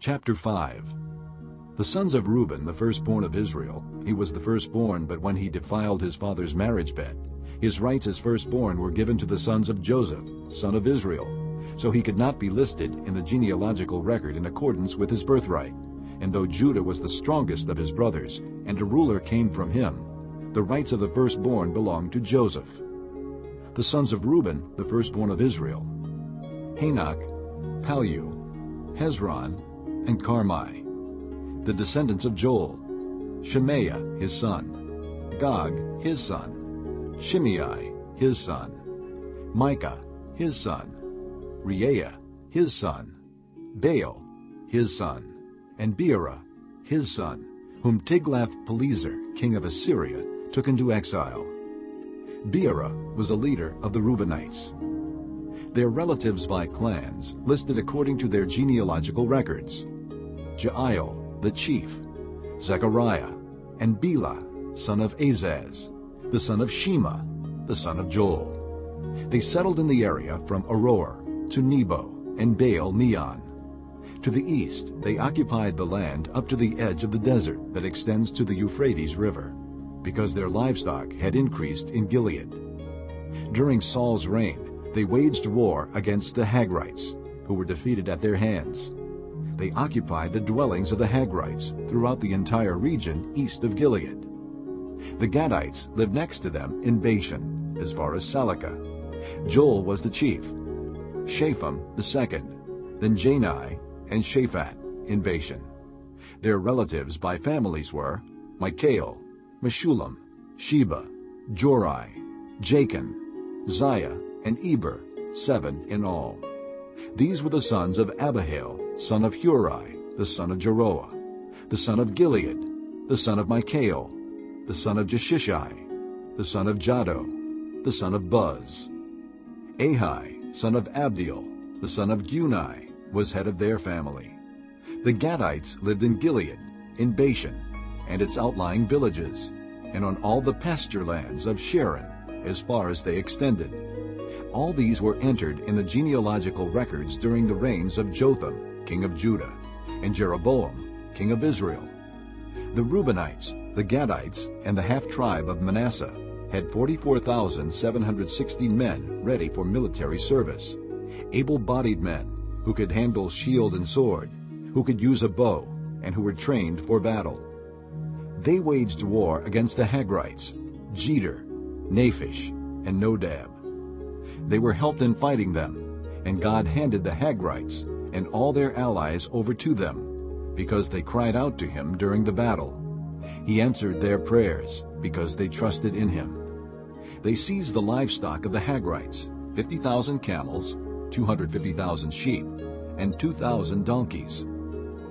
Chapter 5 The sons of Reuben, the firstborn of Israel, he was the firstborn, but when he defiled his father's marriage bed, his rights as firstborn were given to the sons of Joseph, son of Israel, so he could not be listed in the genealogical record in accordance with his birthright. And though Judah was the strongest of his brothers, and a ruler came from him, the rights of the firstborn belonged to Joseph. The sons of Reuben, the firstborn of Israel, Hanoch, Pallu, Hezron, and Carmi. The descendants of Joel, Shemaiah his son, Gog his son, Shimei his son, Micah his son, Reaiah his son, Baal his son, and Beerah his son, whom Tiglath-Pileser, king of Assyria, took into exile. Beerah was a leader of the Reubenites. Their relatives by clans, listed according to their genealogical records. Jeiel, the chief, Zechariah, and Bela, son of Azaz, the son of Shema, the son of Joel. They settled in the area from Aroer to Nebo and Baal Meon. To the east they occupied the land up to the edge of the desert that extends to the Euphrates River, because their livestock had increased in Gilead. During Saul's reign, they waged war against the Hagrites, who were defeated at their hands. They occupied the dwellings of the Hagrites throughout the entire region east of Gilead. The Gadites lived next to them in Bashan, as far as Salekah. Joel was the chief, Shapham the second, then Janai and Shaphat in Bashan. Their relatives by families were Michael, Meshullam, Sheba, Jorai, Jakan, Zia, and Eber, seven in all. These were the sons of Abihail, son of Huri, the son of Jaroah, the son of Gilead, the son of Michael, the son of Jeshishai, the son of Jahdo, the son of Buz. Ahi, son of Abdiel, the son of Guni, was head of their family. The Gadites lived in Gilead, in Bashan, and its outlying villages, and on all the pasture lands of Sharon, as far as they extended. All these were entered in the genealogical records during the reigns of Jotham, king of Judah, and Jeroboam, king of Israel. The Reubenites, the Gadites, and the half-tribe of Manasseh had 44,760 men ready for military service, able-bodied men who could handle shield and sword, who could use a bow, and who were trained for battle. They waged war against the Hagrites, Jetur, Naphish, and Nodab. They were helped in fighting them, and God handed the Hagrites and all their allies over to them, because they cried out to him during the battle. He answered their prayers, because they trusted in him. They seized the livestock of the Hagrites, 50,000 camels, 250,000 sheep, and 2,000 donkeys.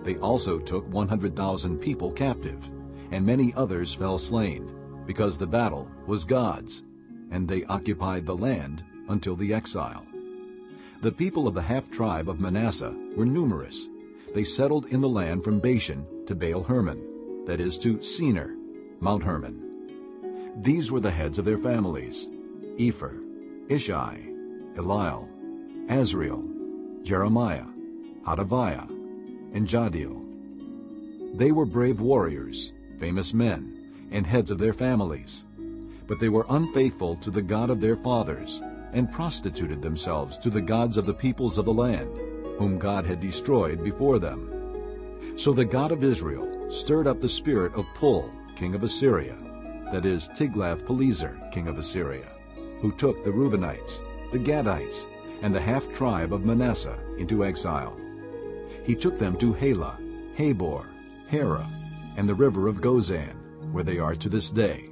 They also took 100,000 people captive, and many others fell slain, because the battle was God's, and they occupied the land until the exile. The people of the half-tribe of Manasseh were numerous. They settled in the land from Bashan to Baal Hermon, that is to Senir, Mount Hermon. These were the heads of their families, Epher, Ishi, Eliel, Azriel, Jeremiah, Hodaviah, and Jahdiel. They were brave warriors, famous men, and heads of their families. But they were unfaithful to the God of their fathers, and prostituted themselves to the gods of the peoples of the land, whom God had destroyed before them. So the God of Israel stirred up the spirit of Pul, king of Assyria, that is Tiglath-Pileser, king of Assyria, who took the Reubenites, the Gadites, and the half-tribe of Manasseh into exile. He took them to Halah, Habor, Hara, and the river of Gozan, where they are to this day.